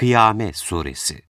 Kıyamet Suresi.